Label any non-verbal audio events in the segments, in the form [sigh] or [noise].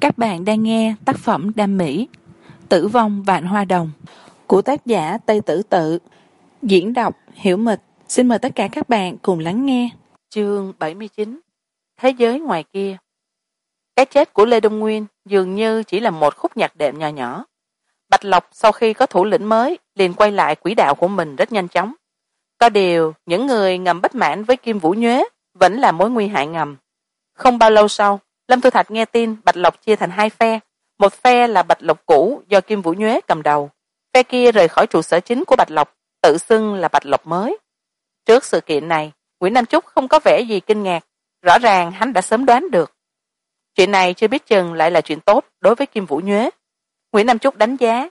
các bạn đang nghe tác phẩm đam mỹ, tử vong vạn hoa đồng, của tác giả tây tử tự. Diễn đọc hiểu mịch. Xin mời tất cả các bạn cùng lắng nghe. Chương bảy mươi chín, thế giới ngoài kia. Cái chết của lê đông nguyên dường như chỉ là một khúc nhạc đệm nhỏ nhỏ. Bạch lộc sau khi có thủ lĩnh mới, liền quay lại quỹ đạo của mình rất nhanh chóng. Có điều, những người ngầm bất mãn với kim vũ nhuế vẫn là mối nguy hại ngầm. Không bao lâu sau lâm thu thạch nghe tin bạch lộc chia thành hai phe. Một phe là bạch lộc cũ do kim vũ nhuế cầm đầu. Phe kia rời khỏi trụ sở chính của bạch lộc, tự xưng là bạch lộc mới. Trước sự kiện này, nguyễn nam trúc không có vẻ gì kinh ngạc. Rõ ràng hắn đã sớm đoán được. Chuyện này chưa biết chừng lại là chuyện tốt đối với kim vũ nhuế. Nguyễn nam trúc đánh giá,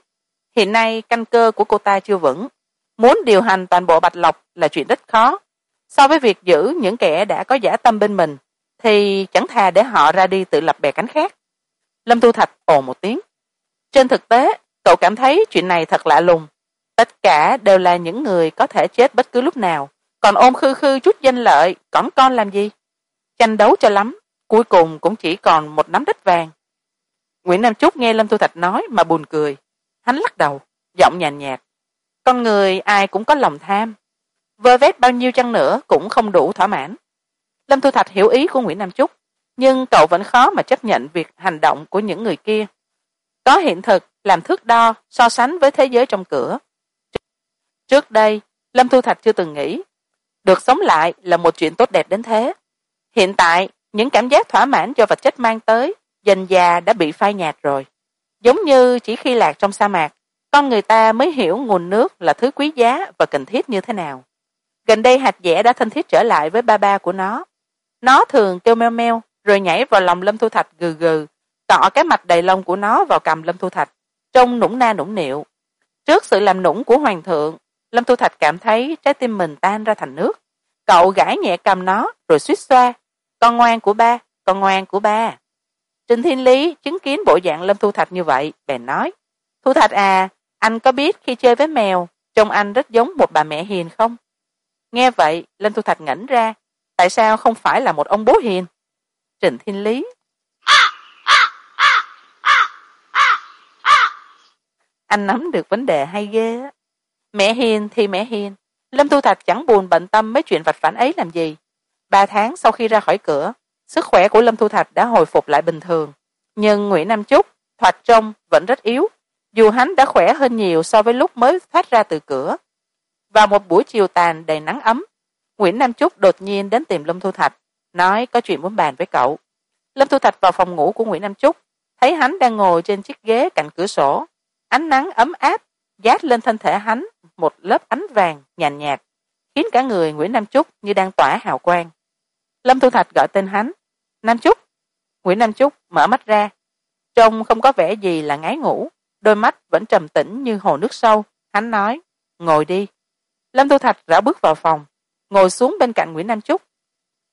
hiện nay căn cơ của cô ta chưa vững. Muốn điều hành toàn bộ bạch lộc là chuyện rất khó. So với việc giữ những kẻ đã có giả tâm bên mình thì chẳng thà để họ ra đi tự lập bè cánh khác. Lâm thu thạch ồ một tiếng. Trên thực tế, cậu cảm thấy chuyện này thật lạ lùng. Tất cả đều là những người có thể chết bất cứ lúc nào. Còn ôm khư khư chút danh lợi cõng con làm gì? Tranh đấu cho lắm, cuối cùng cũng chỉ còn một nắm đất vàng. Nguyễn nam trúc nghe lâm thu thạch nói mà buồn cười. Hắn lắc đầu, giọng nhàn nhạt. Con người ai cũng có lòng tham. Vơ vét bao nhiêu chăng nữa cũng không đủ thỏa mãn lâm thu thạch hiểu ý của nguyễn nam trúc nhưng cậu vẫn khó mà chấp nhận việc hành động của những người kia. Có hiện thực, làm thước đo, so sánh với thế giới trong cửa. Trước đây, lâm thu thạch chưa từng nghĩ, được sống lại là một chuyện tốt đẹp đến thế. Hiện tại, những cảm giác thỏa mãn do vật chất mang tới, dần già đã bị phai nhạt rồi. Giống như chỉ khi lạc trong sa mạc, con người ta mới hiểu nguồn nước là thứ quý giá và cần thiết như thế nào. Gần đây hạt dẻ đã thân thiết trở lại với ba ba của nó nó thường kêu meo meo, rồi nhảy vào lòng lâm thu thạch gừ gừ cọ cái mặt đầy lông của nó vào cầm lâm thu thạch, trông nũng na nũng nịu. Trước sự làm nũng của hoàng thượng, lâm thu thạch cảm thấy trái tim mình tan ra thành nước. Cậu gãi nhẹ cầm nó, rồi suýt xoa. Con ngoan của ba, con ngoan của ba. Trình thiên lý chứng kiến bộ dạng lâm thu thạch như vậy, bèn nói, thu thạch à anh có biết khi chơi với mèo, trông anh rất giống một bà mẹ hiền không? Nghe vậy, lâm thu thạch ngẩn ra tại sao không phải là một ông bố hiền? Trịnh thiên lý. Anh nắm được vấn đề hay ghê á. Mẹ hiền thì mẹ hiền. Lâm thu thạch chẳng buồn bận tâm mấy chuyện vạch vãnh ấy làm gì. Ba tháng sau khi ra khỏi cửa sức khỏe của lâm thu thạch đã hồi phục lại bình thường. Nhưng nguyễn nam Chúc, thoạt trông vẫn rất yếu. Dù hắn đã khỏe hơn nhiều so với lúc mới thoát ra từ cửa. Vào một buổi chiều tàn đầy nắng ấm nguyễn nam trúc đột nhiên đến tìm lâm thu thạch, nói có chuyện muốn bàn với cậu. Lâm thu thạch vào phòng ngủ của nguyễn nam trúc thấy hắn đang ngồi trên chiếc ghế cạnh cửa sổ. Ánh nắng ấm áp dát lên thân thể hắn, một lớp ánh vàng nhàn nhạt, khiến cả người nguyễn nam trúc như đang tỏa hào quang. Lâm thu thạch gọi tên hắn, nam trúc nguyễn nam trúc mở mắt ra, trông không có vẻ gì là ngái ngủ, đôi mắt vẫn trầm tĩnh như hồ nước sâu. Hắn nói, ngồi đi. Lâm thu thạch rảo bước vào phòng ngồi xuống bên cạnh nguyễn nam trúc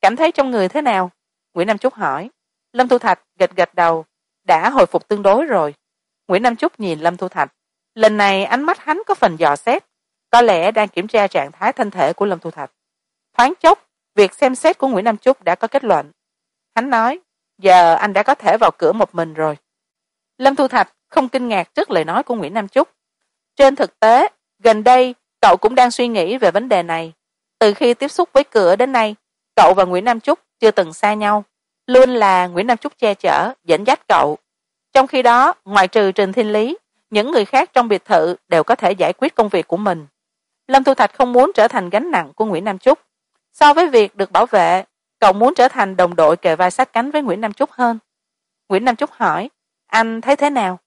cảm thấy trong người thế nào? Nguyễn nam trúc hỏi. Lâm thu thạch gật gật đầu. Đã hồi phục tương đối rồi. Nguyễn nam trúc nhìn lâm thu thạch. Lần này ánh mắt hắn có phần dò xét. Có lẽ đang kiểm tra trạng thái thân thể của lâm thu thạch. Thoáng chốc, việc xem xét của nguyễn nam trúc đã có kết luận. Hắn nói, giờ anh đã có thể vào cửa một mình rồi. Lâm thu thạch không kinh ngạc trước lời nói của nguyễn nam trúc trên thực tế, gần đây, cậu cũng đang suy nghĩ về vấn đề này từ khi tiếp xúc với cửa đến nay, cậu và nguyễn nam trúc chưa từng xa nhau. Luôn là nguyễn nam trúc che chở, dẫn dắt cậu. Trong khi đó, ngoại trừ trình thiên lý, những người khác trong biệt thự đều có thể giải quyết công việc của mình. Lâm thu thạch không muốn trở thành gánh nặng của nguyễn nam trúc so với việc được bảo vệ, cậu muốn trở thành đồng đội kề vai sát cánh với nguyễn nam trúc hơn. Nguyễn nam trúc hỏi, anh thấy thế nào?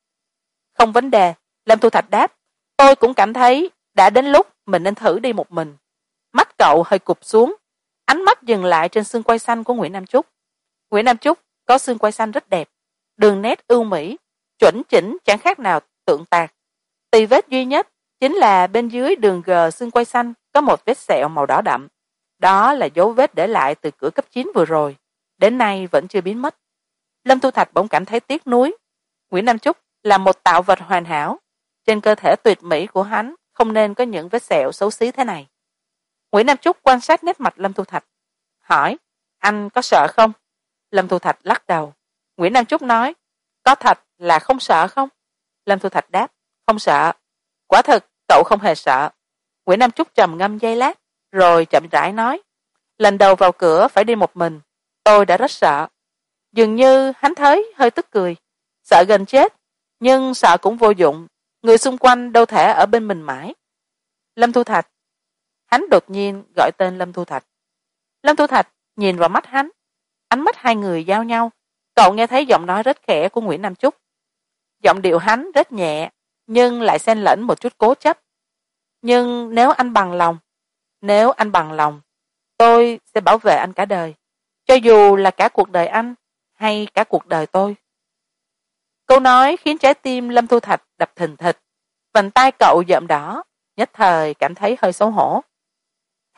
Không vấn đề, lâm thu thạch đáp. Tôi cũng cảm thấy đã đến lúc mình nên thử đi một mình cậu hơi cụp xuống. Ánh mắt dừng lại trên xương quay xanh của nguyễn nam trúc nguyễn nam trúc có xương quay xanh rất đẹp, đường nét ưu mỹ, chuẩn chỉnh, chẳng khác nào tượng tạc. Tì vết duy nhất chính là bên dưới đường g xương quay xanh có một vết sẹo màu đỏ đậm. Đó là dấu vết để lại từ cửa cấp chín vừa rồi, đến nay vẫn chưa biến mất. Lâm thu thạch bỗng cảm thấy tiếc nuối. Nguyễn nam trúc là một tạo vật hoàn hảo. Trên cơ thể tuyệt mỹ của hắn không nên có những vết sẹo xấu xí thế này nguyễn nam trúc quan sát nét mặt lâm thu thạch, hỏi, anh có sợ không? Lâm thu thạch lắc đầu. Nguyễn nam trúc nói, có thật là không sợ không? Lâm thu thạch đáp, không sợ. Quả thật, cậu không hề sợ. Nguyễn nam trúc trầm ngâm giây lát, rồi chậm rãi nói, lần đầu vào cửa phải đi một mình, tôi đã rất sợ. Dường như hắn thấy hơi tức cười, sợ gần chết, nhưng sợ cũng vô dụng, người xung quanh đâu thể ở bên mình mãi. Lâm thu thạch hắn đột nhiên gọi tên lâm thu thạch. Lâm thu thạch nhìn vào mắt hắn. Ánh mắt hai người giao nhau. Cậu nghe thấy giọng nói rất khẽ của nguyễn nam trúc giọng điệu hắn rất nhẹ, nhưng lại xen lẫn một chút cố chấp. Nhưng nếu anh bằng lòng, nếu anh bằng lòng, tôi sẽ bảo vệ anh cả đời. Cho dù là cả cuộc đời anh hay cả cuộc đời tôi. Câu nói khiến trái tim lâm thu thạch đập thình thịch. Vành tay cậu dợm đỏ, nhất thời cảm thấy hơi xấu hổ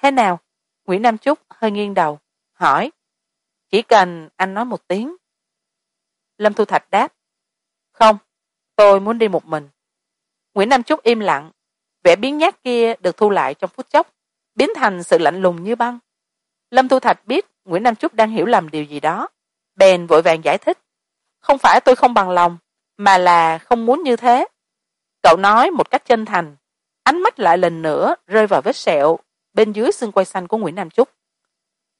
thế nào? Nguyễn nam trúc hơi nghiêng đầu, hỏi. Chỉ cần anh nói một tiếng. Lâm thu thạch đáp. Không, tôi muốn đi một mình. Nguyễn nam trúc im lặng. Vẻ biến nhát kia được thu lại trong phút chốc, biến thành sự lạnh lùng như băng. Lâm thu thạch biết nguyễn nam trúc đang hiểu lầm điều gì đó. Bèn vội vàng giải thích. Không phải tôi không bằng lòng, mà là không muốn như thế. Cậu nói một cách chân thành. Ánh mắt lại lần nữa rơi vào vết sẹo bên dưới xương quay xanh của nguyễn nam trúc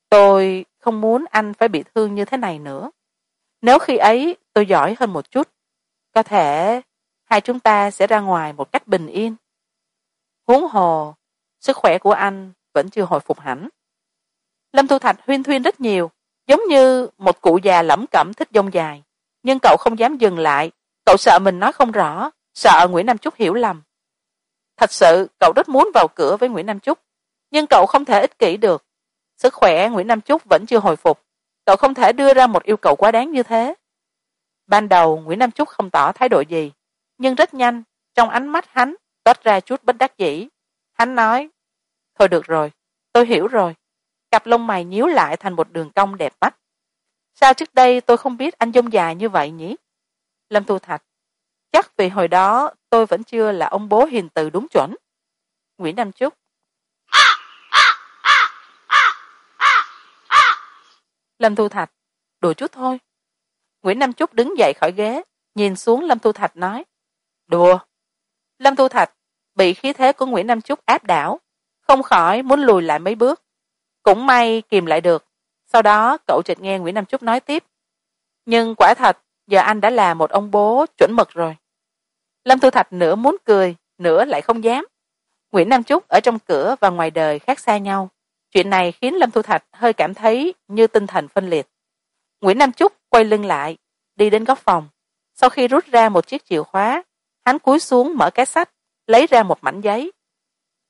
tôi không muốn anh phải bị thương như thế này nữa. Nếu khi ấy tôi giỏi hơn một chút, có thể hai chúng ta sẽ ra ngoài một cách bình yên. Huống hồ, sức khỏe của anh vẫn chưa hồi phục hẳn. Lâm thu thạch huyên thuyên rất nhiều, giống như một cụ già lẩm cẩm thích dông dài. Nhưng cậu không dám dừng lại. Cậu sợ mình nói không rõ, sợ nguyễn nam trúc hiểu lầm. Thật sự, cậu rất muốn vào cửa với nguyễn nam trúc nhưng cậu không thể ích kỷ được. Sức khỏe nguyễn nam trúc vẫn chưa hồi phục. Cậu không thể đưa ra một yêu cầu quá đáng như thế. Ban đầu, nguyễn nam trúc không tỏ thái độ gì, nhưng rất nhanh, trong ánh mắt hắn, toát ra chút bất đắc dĩ. Hắn nói, thôi được rồi, tôi hiểu rồi. Cặp lông mày nhíu lại thành một đường cong đẹp mắt. Sao trước đây tôi không biết anh dông dài như vậy nhỉ? Lâm thu thạch, chắc vì hồi đó tôi vẫn chưa là ông bố hiền từ đúng chuẩn. Nguyễn nam trúc lâm thu thạch, đùa chút thôi. Nguyễn nam trúc đứng dậy khỏi ghế, nhìn xuống lâm thu thạch nói, đùa. Lâm thu thạch bị khí thế của nguyễn nam trúc áp đảo, không khỏi muốn lùi lại mấy bước. Cũng may kìm lại được. Sau đó, cậu chợt nghe nguyễn nam trúc nói tiếp, nhưng quả thật, giờ anh đã là một ông bố chuẩn mực rồi. Lâm thu thạch nửa muốn cười, nửa lại không dám. Nguyễn nam trúc ở trong cửa và ngoài đời khác xa nhau chuyện này khiến lâm thu thạch hơi cảm thấy như tinh thần phân liệt. Nguyễn nam trúc quay lưng lại, đi đến góc phòng. Sau khi rút ra một chiếc chìa khóa, hắn cúi xuống mở cái sách, lấy ra một mảnh giấy.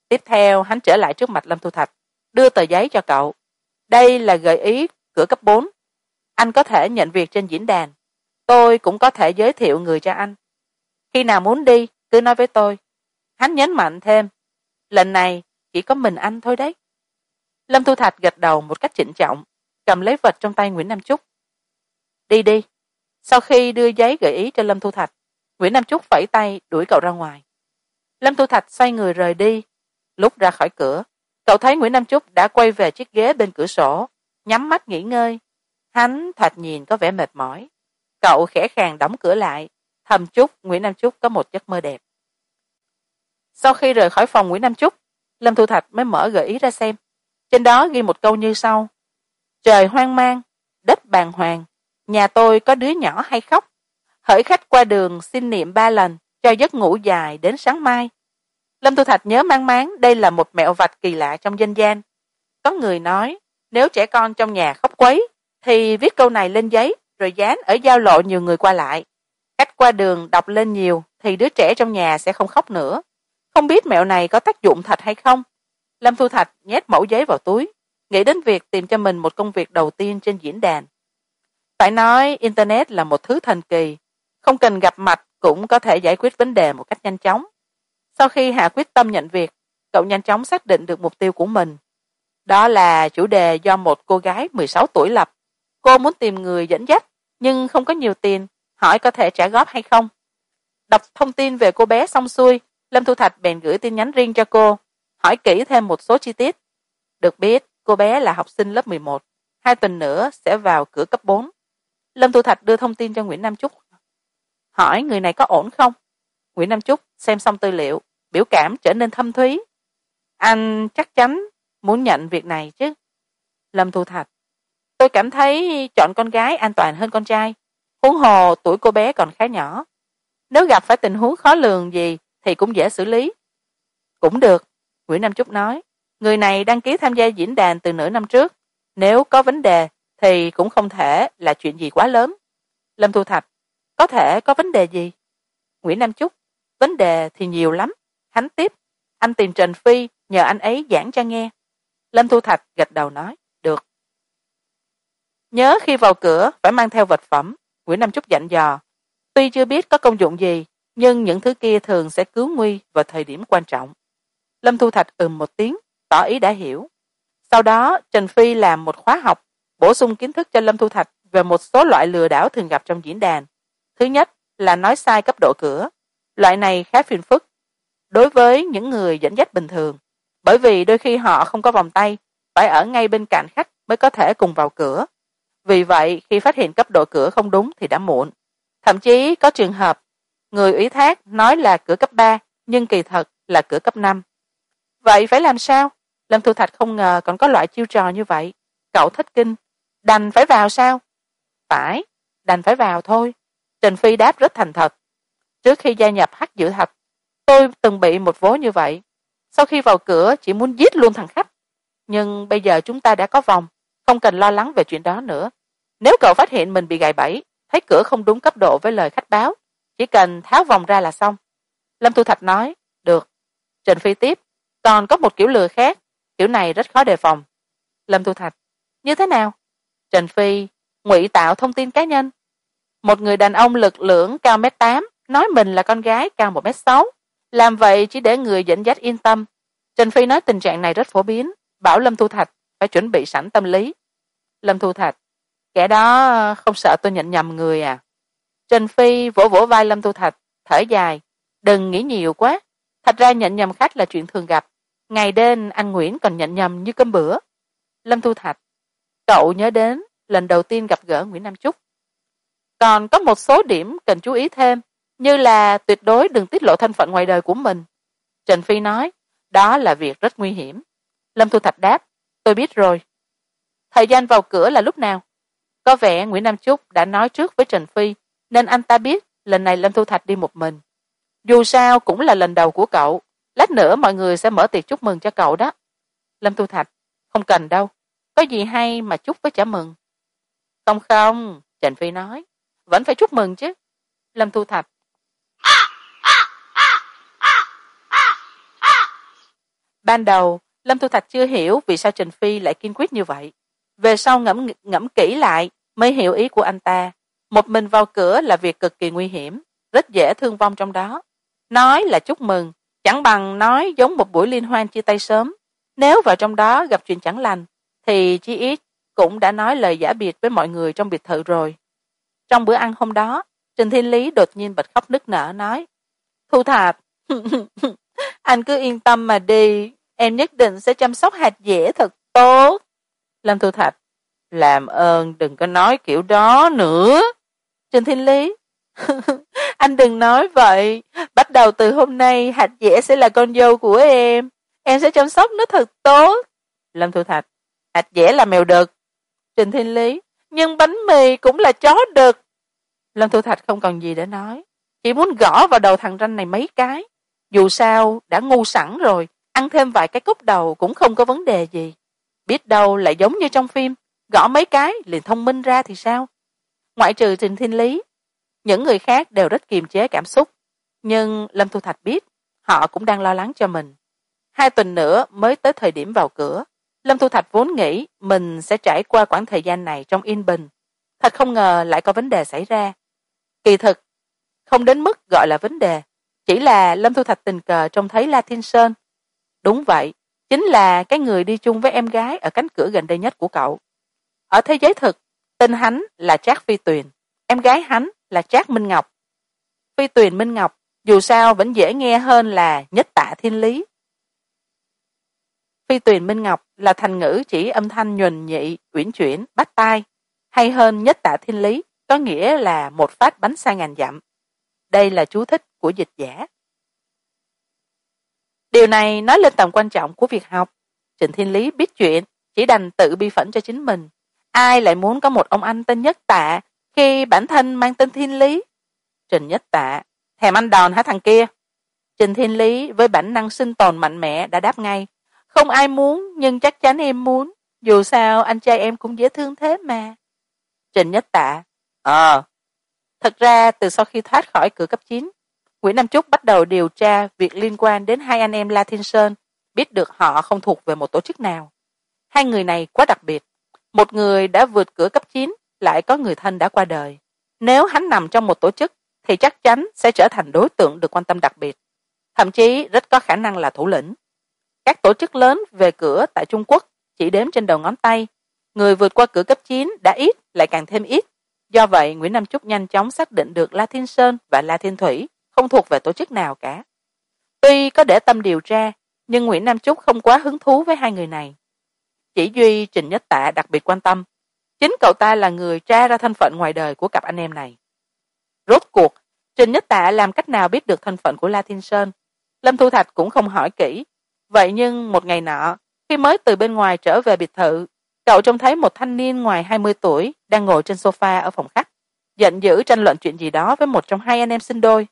Tiếp theo, hắn trở lại trước mặt lâm thu thạch, đưa tờ giấy cho cậu. Đây là gợi ý cửa cấp bốn. Anh có thể nhận việc trên diễn đàn. Tôi cũng có thể giới thiệu người cho anh. Khi nào muốn đi, cứ nói với tôi. Hắn nhấn mạnh thêm. Lần này chỉ có mình anh thôi đấy lâm thu thạch gật đầu một cách trịnh trọng, cầm lấy vật trong tay nguyễn nam trúc đi đi. Sau khi đưa giấy gợi ý cho lâm thu thạch, nguyễn nam trúc phẩy tay đuổi cậu ra ngoài. Lâm thu thạch xoay người rời đi, lúc ra khỏi cửa, cậu thấy nguyễn nam trúc đã quay về chiếc ghế bên cửa sổ, nhắm mắt nghỉ ngơi. Hắn thoạt nhìn có vẻ mệt mỏi. Cậu khẽ khàng đóng cửa lại, thầm chúc nguyễn nam trúc có một giấc mơ đẹp. Sau khi rời khỏi phòng nguyễn nam trúc lâm thu thạch mới mở gợi ý ra xem trên đó ghi một câu như sau. Trời hoang mang, đất bàng hoàng, nhà tôi có đứa nhỏ hay khóc. Hỡi khách qua đường xin niệm ba lần cho giấc ngủ dài đến sáng mai. Lâm thu thạch nhớ mang máng đây là một mẹo vạch kỳ lạ trong dân gian. Có người nói, nếu trẻ con trong nhà khóc quấy, thì viết câu này lên giấy, rồi dán ở giao lộ nhiều người qua lại. Khách qua đường đọc lên nhiều, thì đứa trẻ trong nhà sẽ không khóc nữa. Không biết mẹo này có tác dụng thật hay không? Lâm thu thạch nhét mẫu giấy vào túi, nghĩ đến việc tìm cho mình một công việc đầu tiên trên diễn đàn. Phải nói, internet là một thứ thần kỳ, không cần gặp mặt cũng có thể giải quyết vấn đề một cách nhanh chóng. Sau khi hạ quyết tâm nhận việc, cậu nhanh chóng xác định được mục tiêu của mình. Đó là chủ đề do một cô gái mười sáu tuổi lập. Cô muốn tìm người dẫn dắt, nhưng không có nhiều tiền, hỏi có thể trả góp hay không. Đọc thông tin về cô bé xong xuôi, lâm thu thạch bèn gửi tin nhắn riêng cho cô hỏi kỹ thêm một số chi tiết. Được biết, cô bé là học sinh lớp mười một. Hai tuần nữa sẽ vào cửa cấp bốn. Lâm thu thạch đưa thông tin cho nguyễn nam trúc hỏi, người này có ổn không? Nguyễn nam trúc xem xong tư liệu, biểu cảm trở nên thâm thúy. Anh chắc chắn muốn nhận việc này chứ? Lâm thu thạch. Tôi cảm thấy chọn con gái an toàn hơn con trai. Huống hồ tuổi cô bé còn khá nhỏ. Nếu gặp phải tình huống khó lường gì thì cũng dễ xử lý. Cũng được nguyễn nam trúc nói, người này đăng ký tham gia diễn đàn từ nửa năm trước. Nếu có vấn đề thì cũng không thể là chuyện gì quá lớn. Lâm thu thạch, có thể có vấn đề gì? Nguyễn nam trúc vấn đề thì nhiều lắm. Hắn tiếp, anh tìm trần phi nhờ anh ấy giảng cho nghe. Lâm thu thạch gật đầu nói, được. Nhớ khi vào cửa phải mang theo vật phẩm. Nguyễn nam trúc dặn dò, tuy chưa biết có công dụng gì, nhưng những thứ kia thường sẽ cứu nguy vào thời điểm quan trọng lâm thu thạch ừm một tiếng, tỏ ý đã hiểu. Sau đó, trần phi làm một khóa học, bổ sung kiến thức cho lâm thu thạch về một số loại lừa đảo thường gặp trong diễn đàn. Thứ nhất là nói sai cấp độ cửa. Loại này khá phiền phức đối với những người dẫn dắt bình thường, bởi vì đôi khi họ không có vòng tay, phải ở ngay bên cạnh khách mới có thể cùng vào cửa. Vì vậy, khi phát hiện cấp độ cửa không đúng thì đã muộn. Thậm chí có trường hợp, người ủy thác nói là cửa cấp ba, nhưng kỳ thật là cửa cấp năm vậy phải làm sao? Lâm thu thạch không ngờ còn có loại chiêu trò như vậy. Cậu thất kinh, đành phải vào sao? Phải, đành phải vào thôi. Trần phi đáp rất thành thật. Trước khi gia nhập hắc dự thạch tôi từng bị một vố như vậy. Sau khi vào cửa, chỉ muốn giết luôn thằng khách. Nhưng bây giờ chúng ta đã có vòng, không cần lo lắng về chuyện đó nữa. Nếu cậu phát hiện mình bị gài bẫy, thấy cửa không đúng cấp độ với lời khách báo, chỉ cần tháo vòng ra là xong. Lâm thu thạch nói, được. Trần phi tiếp còn có một kiểu lừa khác, kiểu này rất khó đề phòng. Lâm thu thạch, như thế nào? Trần phi, ngụy tạo thông tin cá nhân. Một người đàn ông lực lưỡng cao m tám, nói mình là con gái cao một m sáu. Làm vậy chỉ để người dẫn dắt yên tâm. Trần phi nói tình trạng này rất phổ biến, bảo lâm thu thạch phải chuẩn bị sẵn tâm lý. Lâm thu thạch, kẻ đó không sợ tôi nhận nhầm người à? Trần phi vỗ vỗ vai lâm thu thạch, thở dài, đừng nghĩ nhiều quá thật ra nhận nhầm khách là chuyện thường gặp. Ngày đêm, anh nguyễn còn nhận nhầm như cơm bữa. Lâm thu thạch, cậu nhớ đến lần đầu tiên gặp gỡ nguyễn nam trúc còn có một số điểm cần chú ý thêm, như là tuyệt đối đừng tiết lộ thân phận ngoài đời của mình. Trần phi nói, đó là việc rất nguy hiểm. Lâm thu thạch đáp, tôi biết rồi. Thời gian vào cửa là lúc nào? Có vẻ nguyễn nam trúc đã nói trước với trần phi, nên anh ta biết lần này lâm thu thạch đi một mình dù sao cũng là lần đầu của cậu. Lát nữa mọi người sẽ mở tiệc chúc mừng cho cậu đó. Lâm thu thạch, không cần đâu. Có gì hay mà chúc với chả mừng. Không không trần phi nói. Vẫn phải chúc mừng chứ. Lâm thu thạch. Ban đầu, lâm thu thạch chưa hiểu vì sao trần phi lại kiên quyết như vậy. Về sau ngẫm ngẫm kỹ lại, mới hiểu ý của anh ta. Một mình vào cửa là việc cực kỳ nguy hiểm, rất dễ thương vong trong đó nói là chúc mừng, chẳng bằng nói giống một buổi liên hoan chia tay sớm. Nếu vào trong đó gặp chuyện chẳng lành, thì chí ít cũng đã nói lời giả biệt với mọi người trong biệt thự rồi. Trong bữa ăn hôm đó, trình thiên lý đột nhiên bật khóc nức nở nói, thu thạp, [laughs] anh cứ yên tâm mà đi, em nhất định sẽ chăm sóc hạt dẻ thật tốt. Lâm thu thạch làm ơn đừng có nói kiểu đó nữa. Trình thiên lý [laughs] anh đừng nói vậy. Bắt đầu từ hôm nay Hạch dẻ sẽ là con dâu của em. Em sẽ chăm sóc nó thật tốt. Lâm thu thạch Hạch dẻ là mèo đực. Trình thiên lý, nhưng bánh mì cũng là chó đực. Lâm thu thạch không còn gì để nói. Chỉ muốn gõ vào đầu thằng ranh này mấy cái. Dù sao, đã ngu sẵn rồi. Ăn thêm vài cái cúp đầu cũng không có vấn đề gì. Biết đâu lại giống như trong phim. Gõ mấy cái liền thông minh ra thì sao? Ngoại trừ trình thiên lý những người khác đều rất kiềm chế cảm xúc. Nhưng lâm thu thạch biết, họ cũng đang lo lắng cho mình. Hai tuần nữa mới tới thời điểm vào cửa. Lâm thu thạch vốn nghĩ mình sẽ trải qua quãng thời gian này trong yên bình. Thật không ngờ lại có vấn đề xảy ra. Kỳ thực, không đến mức gọi là vấn đề, chỉ là lâm thu thạch tình cờ trông thấy la thiên sơn. Đúng vậy, chính là cái người đi chung với em gái ở cánh cửa gần đây nhất của cậu. Ở thế giới thực, tên hắn là trác phi tuyền, em gái hắn là trác minh ngọc. Phi tuyền minh ngọc, dù sao vẫn dễ nghe hơn là nhất tạ thiên lý. Phi tuyền minh ngọc là thành ngữ chỉ âm thanh nhuần nhị, uyển chuyển, bắt tai. Hay hơn nhất tạ thiên lý, có nghĩa là một phát bánh xa ngàn dặm. Đây là chú thích của dịch giả. Điều này nói lên tầm quan trọng của việc học. Trịnh thiên lý biết chuyện, chỉ đành tự bi phẫn cho chính mình. Ai lại muốn có một ông anh tên nhất tạ khi bản thân mang tên thiên lý, trình nhất tạ, thèm ăn đòn hả thằng kia? Trình thiên lý với bản năng sinh tồn mạnh mẽ đã đáp ngay, không ai muốn, nhưng chắc chắn em muốn, dù sao anh trai em cũng dễ thương thế mà. Trình nhất tạ ờ. Thật ra, từ sau khi thoát khỏi cửa cấp chín, nguyễn nam trúc bắt đầu điều tra việc liên quan đến hai anh em la thiên sơn, biết được họ không thuộc về một tổ chức nào. Hai người này quá đặc biệt. Một người đã vượt cửa cấp chín lại có người thân đã qua đời. Nếu hắn nằm trong một tổ chức, thì chắc chắn sẽ trở thành đối tượng được quan tâm đặc biệt. Thậm chí, rất có khả năng là thủ lĩnh. Các tổ chức lớn về cửa tại trung quốc chỉ đếm trên đầu ngón tay. Người vượt qua cửa cấp chín đã ít, lại càng thêm ít. Do vậy, nguyễn nam trúc nhanh chóng xác định được la thiên sơn và la thiên thủy không thuộc về tổ chức nào cả. Tuy có để tâm điều tra, nhưng nguyễn nam trúc không quá hứng thú với hai người này. Chỉ duy trình nhất tạ đặc biệt quan tâm chính cậu ta là người tra ra thân phận ngoài đời của cặp anh em này. Rốt cuộc, trình nhất tạ làm cách nào biết được thân phận của la thiên sơn? Lâm thu thạch cũng không hỏi kỹ. Vậy nhưng một ngày nọ, khi mới từ bên ngoài trở về biệt thự, cậu trông thấy một thanh niên ngoài hai mươi tuổi đang ngồi trên sofa ở phòng khách, giận dữ tranh luận chuyện gì đó với một trong hai anh em sinh đôi.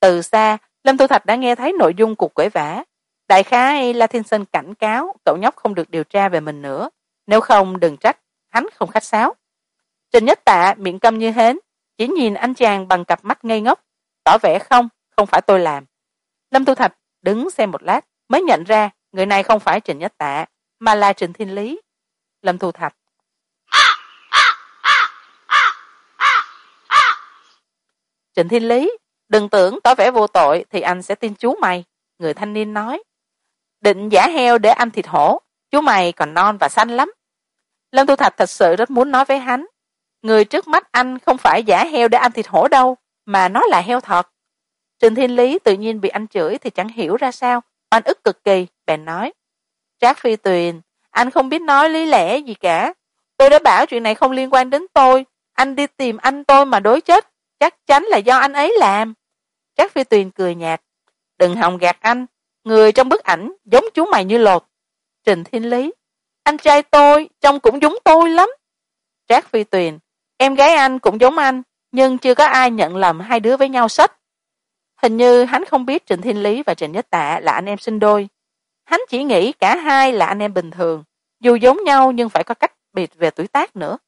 Từ xa, lâm thu thạch đã nghe thấy nội dung cuộc quể vã. Đại khái la thiên sơn cảnh cáo cậu nhóc không được điều tra về mình nữa. Nếu không, đừng trách hắn không khách sáo. Trình nhất tạ, miệng câm như hến, chỉ nhìn anh chàng bằng cặp mắt ngây ngốc. Tỏ vẻ không không phải tôi làm. Lâm thu thạch đứng xem một lát, mới nhận ra người này không phải trình nhất tạ, mà là trình thiên lý. Lâm thu thạch. Trịnh thiên lý, đừng tưởng tỏ vẻ vô tội thì anh sẽ tin chú mày, người thanh niên nói. Định giả heo để ăn thịt hổ, chú mày còn non và xanh lắm lâm tu thạch thật sự rất muốn nói với hắn, người trước mắt anh không phải giả heo để ăn thịt hổ đâu, mà nó là heo thật. Trình thiên lý tự nhiên bị anh chửi thì chẳng hiểu ra sao, oan ức cực kỳ, bèn nói, trác phi tuyền, anh không biết nói lý lẽ gì cả. Tôi đã bảo chuyện này không liên quan đến tôi. Anh đi tìm anh tôi mà đối chết, chắc chắn là do anh ấy làm. Trác phi tuyền cười nhạt, đừng hòng gạt anh, người trong bức ảnh giống chú mày như lột. Trình thiên lý anh trai tôi trông cũng giống tôi lắm. Trác phi tuyền, em gái anh cũng giống anh, nhưng chưa có ai nhận lầm hai đứa với nhau sách hình như hắn không biết trịnh thiên lý và trịnh nhất tạ là anh em sinh đôi. Hắn chỉ nghĩ cả hai là anh em bình thường, dù giống nhau nhưng phải có cách biệt về tuổi tác nữa.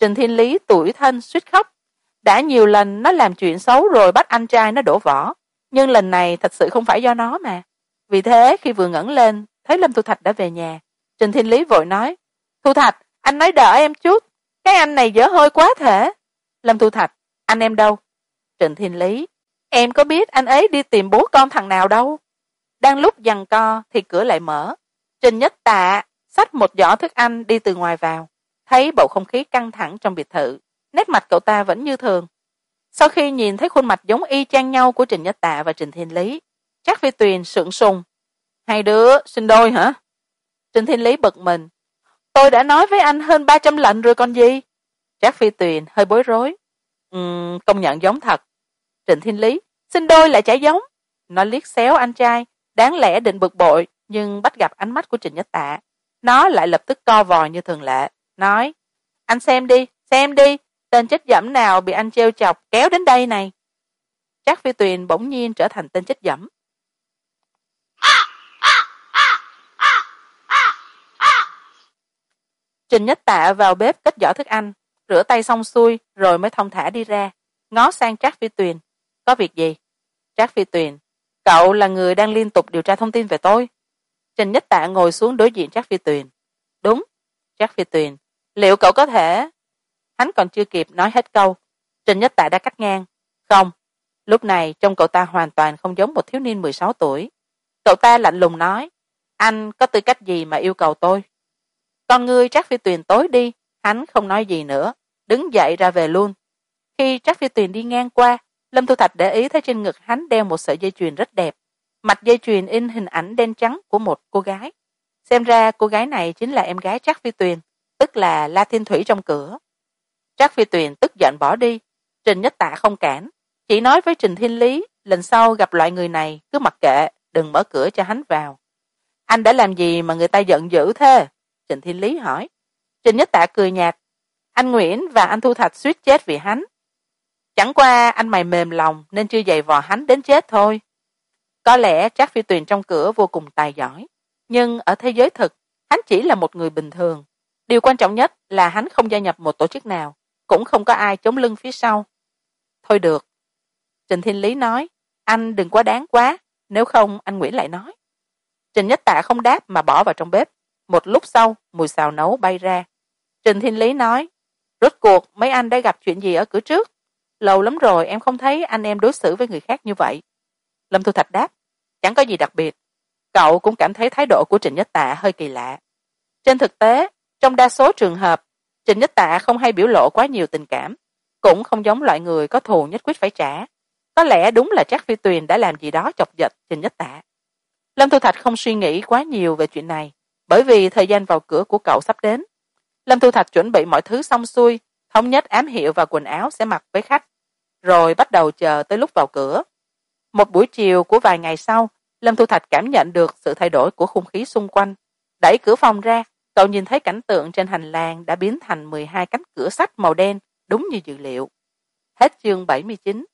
Trịnh thiên lý tuổi thân suýt khóc. Đã nhiều lần nó làm chuyện xấu rồi bắt anh trai nó đổ vỏ, nhưng lần này thật sự không phải do nó mà. Vì thế khi vừa ngẩng lên, thấy lâm thu thạch đã về nhà trình thiên lý vội nói, thu thạch, anh nói đợi em chút, cái anh này dở hơi quá thể. Lâm thu thạch, anh em đâu? Trịnh thiên lý, em có biết anh ấy đi tìm bố con thằng nào đâu. Đang lúc giằng co thì cửa lại mở. Trình nhất tạ xách một giỏ thức ăn đi từ ngoài vào, thấy bầu không khí căng thẳng trong biệt thự, nét mặt cậu ta vẫn như thường. Sau khi nhìn thấy khuôn mặt giống y chang nhau của trình nhất tạ và trình thiên lý, chắc phi tuyền sượng sùng. Hai đứa sinh đôi hả? Trịnh thiên lý bực mình. Tôi đã nói với anh hơn ba trăm lệnh rồi còn gì? Trác phi tuyền hơi bối rối. Ừ, công nhận giống thật. Trịnh thiên lý xin đôi lại chả giống. Nó liếc xéo anh trai đáng lẽ định bực bội nhưng bắt gặp ánh mắt của trịnh nhất tạ nó lại lập tức co vòi như thường lệ. Nói anh xem đi xem đi tên chết dẫm nào bị anh trêu chọc kéo đến đây này. Trác phi tuyền bỗng nhiên trở thành tên chết dẫm. Trình nhất tạ vào bếp cất giỏ thức ăn, rửa tay xong xuôi rồi mới thong thả đi ra. Ngó sang trác phi tuyền. Có việc gì? Trác phi tuyền, cậu là người đang liên tục điều tra thông tin về tôi. Trình nhất tạ ngồi xuống đối diện trác phi tuyền. Đúng, trác phi tuyền. Liệu cậu có thể? Hắn còn chưa kịp nói hết câu trình nhất tạ đã cắt ngang. Không, lúc này trông cậu ta hoàn toàn không giống một thiếu niên mười sáu tuổi. Cậu ta lạnh lùng nói, anh có tư cách gì mà yêu cầu tôi? Con ngươi trác phi tuyền tối đi, hắn không nói gì nữa, đứng dậy ra về luôn. Khi trác phi tuyền đi ngang qua, lâm thu thạch để ý thấy trên ngực hắn đeo một sợi dây chuyền rất đẹp. Mặt dây chuyền in hình ảnh đen trắng của một cô gái. Xem ra cô gái này chính là em gái trác phi tuyền, tức là la thiên thủy trong cửa. Trác phi tuyền tức giận bỏ đi. Trình nhất tạ không cản. Chỉ nói với trình thiên lý, lần sau gặp loại người này cứ mặc kệ, đừng mở cửa cho hắn vào. Anh đã làm gì mà người ta giận dữ thế? Trịnh thiên lý hỏi. Trịnh nhất tạ cười nhạt. Anh nguyễn và anh thu thạch suýt chết vì hắn. Chẳng qua anh mày mềm lòng nên chưa giày vò hắn đến chết thôi. Có lẽ trác phi tuyền trong cửa vô cùng tài giỏi. Nhưng ở thế giới thực, hắn chỉ là một người bình thường. Điều quan trọng nhất là hắn không gia nhập một tổ chức nào, cũng không có ai chống lưng phía sau. Thôi được. Trình thiên lý nói, anh đừng quá đáng quá, nếu không anh nguyễn lại nói. Trình nhất tạ không đáp mà bỏ vào trong bếp một lúc sau, mùi xào nấu bay ra. Trình thiên lý nói, rốt cuộc, mấy anh đã gặp chuyện gì ở cửa trước? Lâu lắm rồi em không thấy anh em đối xử với người khác như vậy. Lâm thu thạch đáp, chẳng có gì đặc biệt. Cậu cũng cảm thấy thái độ của trình nhất tạ hơi kỳ lạ. Trên thực tế, trong đa số trường hợp, trình nhất tạ không hay biểu lộ quá nhiều tình cảm, cũng không giống loại người có thù nhất quyết phải trả. Có lẽ đúng là trác phi tuyền đã làm gì đó chọc giật trình nhất tạ. Lâm thu thạch không suy nghĩ quá nhiều về chuyện này bởi vì thời gian vào cửa của cậu sắp đến. Lâm thu thạch chuẩn bị mọi thứ xong xuôi, thống nhất ám hiệu và quần áo sẽ mặc với khách, rồi bắt đầu chờ tới lúc vào cửa. Một buổi chiều của vài ngày sau, lâm thu thạch cảm nhận được sự thay đổi của không khí xung quanh. Đẩy cửa phòng ra, cậu nhìn thấy cảnh tượng trên hành lang đã biến thành mười hai cánh cửa sắt màu đen, đúng như dự liệu. Hết chương bảy mươi chín.